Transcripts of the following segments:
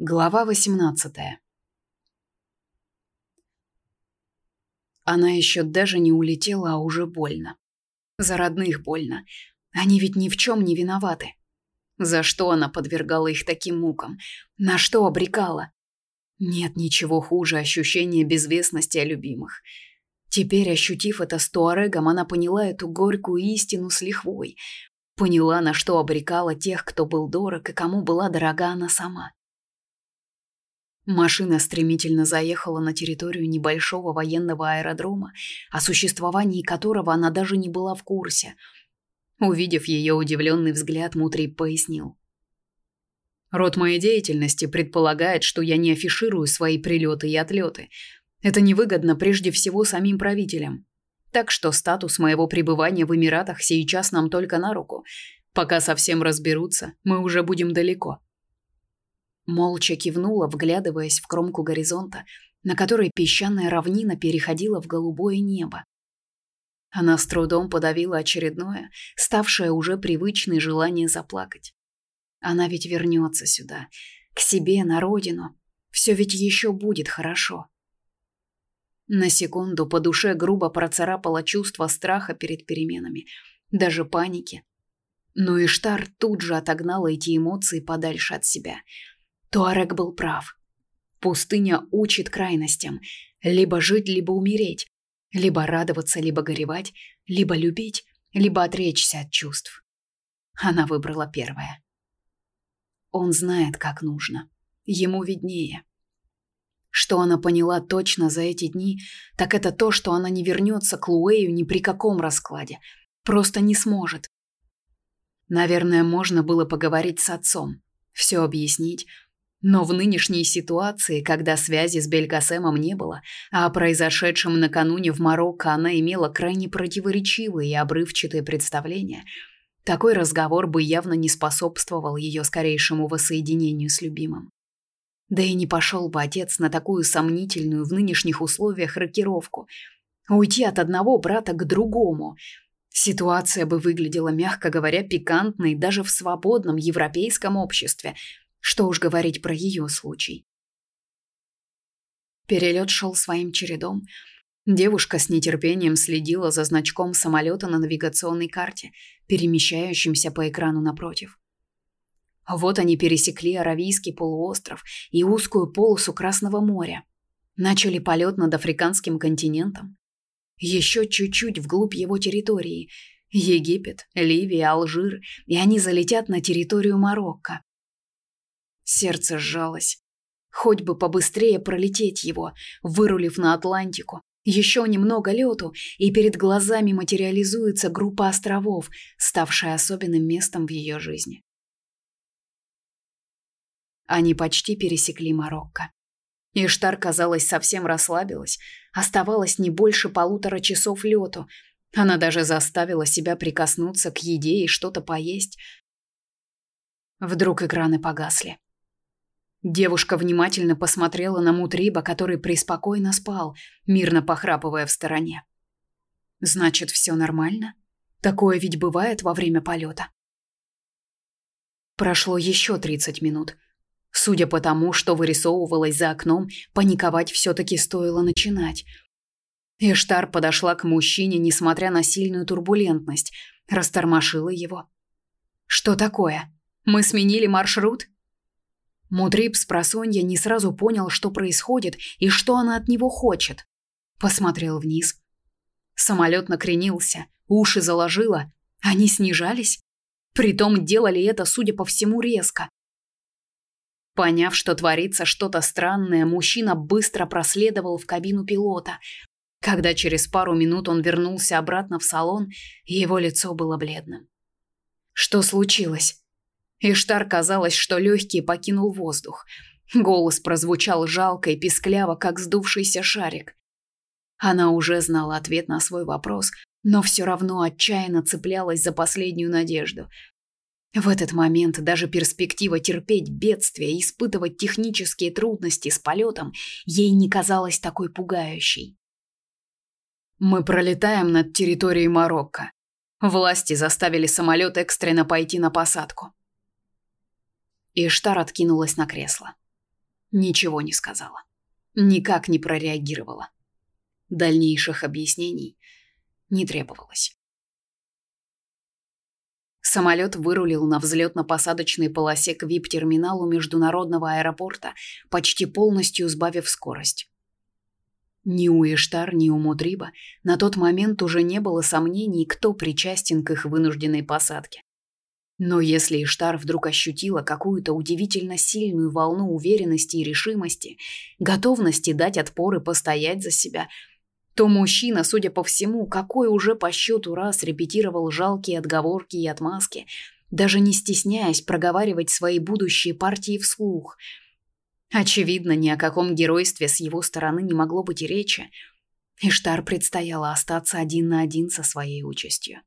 Глава 18. Она еще даже не улетела, а уже больно. За родных больно. Они ведь ни в чем не виноваты. За что она подвергала их таким мукам? На что обрекала? Нет ничего хуже ощущения безвестности о любимых. Теперь, ощутив это с Туарегом, она поняла эту горькую истину с лихвой. Поняла, на что обрекала тех, кто был дорог и кому была дорога она сама. Машина стремительно заехала на территорию небольшого военного аэродрома, о существовании которого она даже не была в курсе. Увидев ее удивленный взгляд, Мутрий пояснил. «Род моей деятельности предполагает, что я не афиширую свои прилеты и отлеты. Это невыгодно прежде всего самим правителям. Так что статус моего пребывания в Эмиратах сейчас нам только на руку. Пока совсем разберутся, мы уже будем далеко». Молча кивнула, вглядываясь в кромку горизонта, на которой песчаная равнина переходила в голубое небо. Она с трудом подавила очередное, ставшее уже привычное желание заплакать. Она ведь вернется сюда, к себе, на родину. Все ведь еще будет хорошо. На секунду по душе грубо процарапало чувство страха перед переменами, даже паники. Но Иштар тут же отогнала эти эмоции подальше от себя – Туарек был прав. Пустыня учит крайностям. Либо жить, либо умереть. Либо радоваться, либо горевать. Либо любить, либо отречься от чувств. Она выбрала первое. Он знает, как нужно. Ему виднее. Что она поняла точно за эти дни, так это то, что она не вернется к Луэю ни при каком раскладе. Просто не сможет. Наверное, можно было поговорить с отцом, все объяснить, но в нынешней ситуации, когда связи с Белькасемом не было, а о произошедшем накануне в Марокко она имела крайне противоречивые и обрывчатые представления, такой разговор бы явно не способствовал ее скорейшему воссоединению с любимым. Да и не пошел бы отец на такую сомнительную в нынешних условиях рокировку. Уйти от одного брата к другому. Ситуация бы выглядела, мягко говоря, пикантной даже в свободном европейском обществе – что уж говорить про ее случай. Перелет шел своим чередом. Девушка с нетерпением следила за значком самолета на навигационной карте, перемещающимся по экрану напротив. Вот они пересекли Аравийский полуостров и узкую полосу Красного моря. Начали полет над африканским континентом. Еще чуть-чуть вглубь его территории. Египет, Ливия, Алжир, и они залетят на территорию Марокко. Сердце сжалось. Хоть бы побыстрее пролететь его, вырулив на Атлантику. Еще немного лету, и перед глазами материализуется группа островов, ставшая особенным местом в ее жизни. Они почти пересекли Марокко. Иштар, казалось, совсем расслабилась. Оставалось не больше полутора часов лету. Она даже заставила себя прикоснуться к еде и что-то поесть. Вдруг экраны погасли. Девушка внимательно посмотрела на Мутриба, который преспокойно спал, мирно похрапывая в стороне. Значит, все нормально? Такое ведь бывает во время полета. Прошло еще 30 минут. Судя по тому, что вырисовывалось за окном, паниковать все-таки стоило начинать. Эштар подошла к мужчине, несмотря на сильную турбулентность, растормошила его. «Что такое? Мы сменили маршрут?» Мудриб с просонья не сразу понял, что происходит и что она от него хочет. Посмотрел вниз. Самолет накренился, уши заложило. Они снижались. Притом делали это, судя по всему, резко. Поняв, что творится что-то странное, мужчина быстро проследовал в кабину пилота. Когда через пару минут он вернулся обратно в салон, его лицо было бледным. Что случилось? Иштар казалось, что легкий покинул воздух. Голос прозвучал жалко и пискляво, как сдувшийся шарик. Она уже знала ответ на свой вопрос, но все равно отчаянно цеплялась за последнюю надежду. В этот момент даже перспектива терпеть бедствия и испытывать технические трудности с полетом ей не казалась такой пугающей. Мы пролетаем над территорией Марокко. Власти заставили самолет экстренно пойти на посадку. Иштар откинулась на кресло. Ничего не сказала. Никак не прореагировала. Дальнейших объяснений не требовалось. Самолет вырулил на взлетно-посадочной полосе к вип-терминалу международного аэропорта, почти полностью сбавив скорость. Ни у Эштар, ни у Мудриба на тот момент уже не было сомнений, кто причастен к их вынужденной посадке. Но если Иштар вдруг ощутила какую-то удивительно сильную волну уверенности и решимости, готовности дать отпор и постоять за себя, то мужчина, судя по всему, какой уже по счету раз репетировал жалкие отговорки и отмазки, даже не стесняясь проговаривать свои будущие партии вслух – Очевидно, ни о каком геройстве с его стороны не могло быть и речи. Иштар предстояло остаться один на один со своей участью.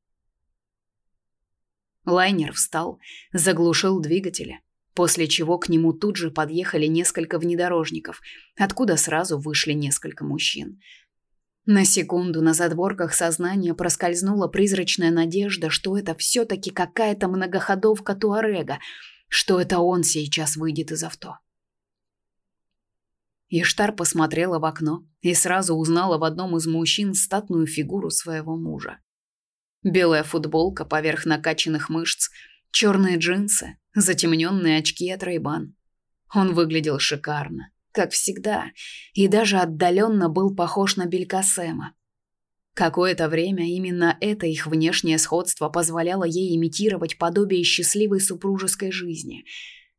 Лайнер встал, заглушил двигатели, после чего к нему тут же подъехали несколько внедорожников, откуда сразу вышли несколько мужчин. На секунду на задворках сознания проскользнула призрачная надежда, что это все-таки какая-то многоходовка Туарега, что это он сейчас выйдет из авто. Иштар посмотрела в окно и сразу узнала в одном из мужчин статную фигуру своего мужа. Белая футболка поверх накачанных мышц, черные джинсы, затемненные очки от Рейбан. Он выглядел шикарно, как всегда, и даже отдаленно был похож на Белькасема. Какое-то время именно это их внешнее сходство позволяло ей имитировать подобие счастливой супружеской жизни.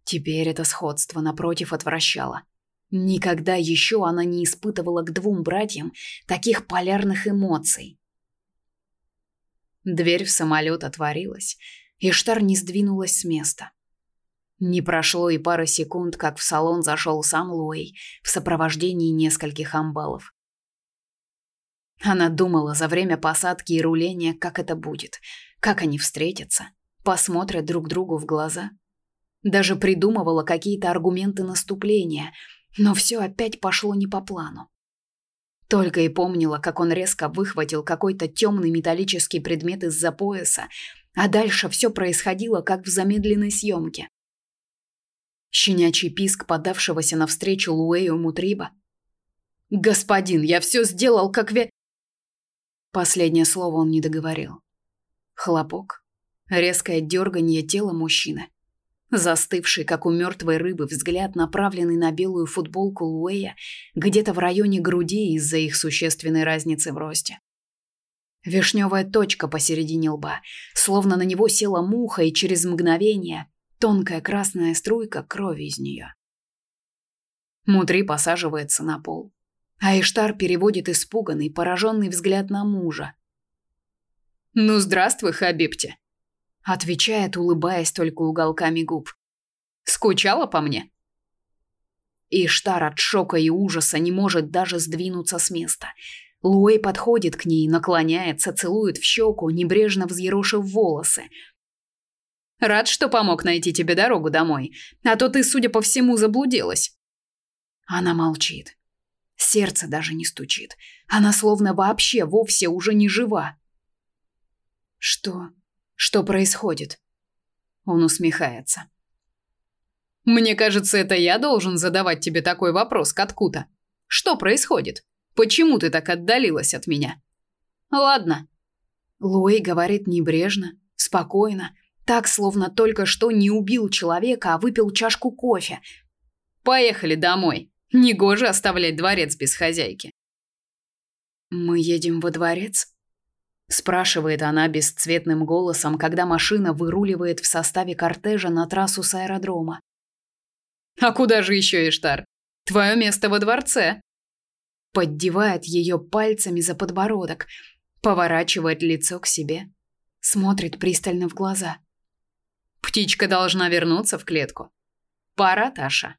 Теперь это сходство напротив отвращало. Никогда еще она не испытывала к двум братьям таких полярных эмоций. Дверь в самолет отворилась, и Штар не сдвинулась с места. Не прошло и пары секунд, как в салон зашел сам Луэй в сопровождении нескольких амбалов. Она думала за время посадки и руления, как это будет, как они встретятся, посмотрят друг другу в глаза. Даже придумывала какие-то аргументы наступления – но все опять пошло не по плану. Только и помнила, как он резко выхватил какой-то темный металлический предмет из-за пояса, а дальше все происходило, как в замедленной съемке. Щенячий писк подавшегося навстречу Луэю Мутриба. «Господин, я все сделал, как ве...» Последнее слово он не договорил. Хлопок, резкое дерганье тела мужчины, Застывший, как у мертвой рыбы, взгляд, направленный на белую футболку Луэя, где-то в районе груди из-за их существенной разницы в росте. Вишневая точка посередине лба, словно на него села муха, и через мгновение тонкая красная струйка крови из нее. Мутри посаживается на пол, а Иштар переводит испуганный, пораженный взгляд на мужа. «Ну, здравствуй, Хабибти!» Отвечает, улыбаясь только уголками губ. Скучала по мне? Иштар от шока и ужаса не может даже сдвинуться с места. Луэй подходит к ней, наклоняется, целует в щеку, небрежно взъерошив волосы. Рад, что помог найти тебе дорогу домой, а то ты, судя по всему, заблудилась. Она молчит. Сердце даже не стучит. Она словно вообще вовсе уже не жива. Что? Что происходит? Он усмехается. Мне кажется, это я должен задавать тебе такой вопрос, Каткута. Что происходит? Почему ты так отдалилась от меня? Ладно. Луи говорит небрежно, спокойно, так словно только что не убил человека, а выпил чашку кофе. Поехали домой. Негоже оставлять дворец без хозяйки. Мы едем во дворец? Спрашивает она бесцветным голосом, когда машина выруливает в составе кортежа на трассу с аэродрома. А куда же еще, Иштар? Твое место во дворце. Поддевает ее пальцами за подбородок, поворачивает лицо к себе, смотрит пристально в глаза. Птичка должна вернуться в клетку. Пора, Таша.